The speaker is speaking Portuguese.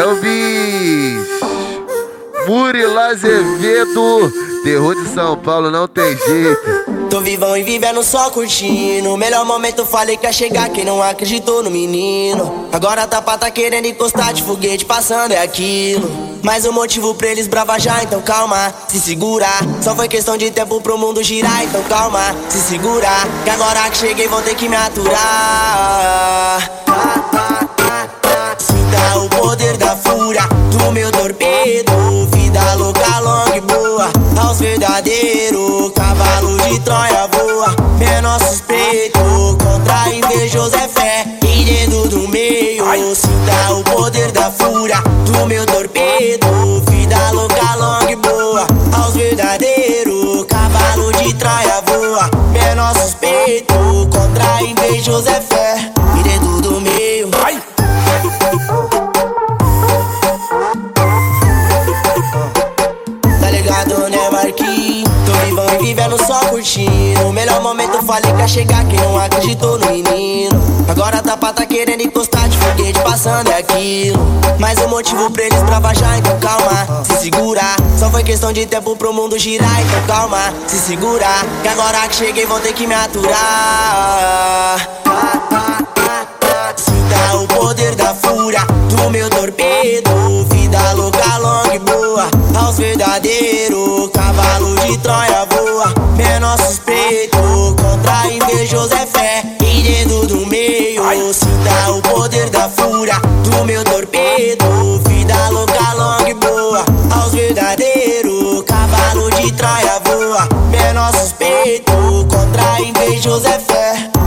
É o bicho. Murilo Azevedo. Terror de São Paulo não tem jeito. Tô vivão e vivendo só curtindo. Melhor momento falei que ia chegar quem não acreditou no menino. Agora tá pra tá querendo encostar de foguete, passando é aquilo. Mais um motivo pra eles bravar já, então calma, se segurar. Só foi questão de tempo pro mundo girar, então calma, se segurar. Que agora que cheguei vou ter que me aturar. Sinta invejoso é fé. E dentro do meio, sinta o poder da fúria do meu torpedo. Vida louca, longa e boa. Aos verdadeiros, cavalo de Troia voa. Menor suspeito, contra invejoso é fé. E dentro do meio. Tá ligado, né, Marquinhos? Tô vivão e vivendo só curtindo. O melhor momento falei ia chegar quem não acreditou no menino. Foguete, passando é aquilo. Mais um motivo pra eles bravar já, então calma, se segurar. Só foi questão de tempo pro mundo girar, então calma, se segurar. Que agora que cheguei vou ter que me aturar. Sinta o poder da fúria do meu torpedo. Vida louca, longa e boa. Aos verdadeiros, cavalo de Troia voa. Menor suspeito, contra invejoso é fé. Troia voa. Menor suspeito, contra invejoso é fé.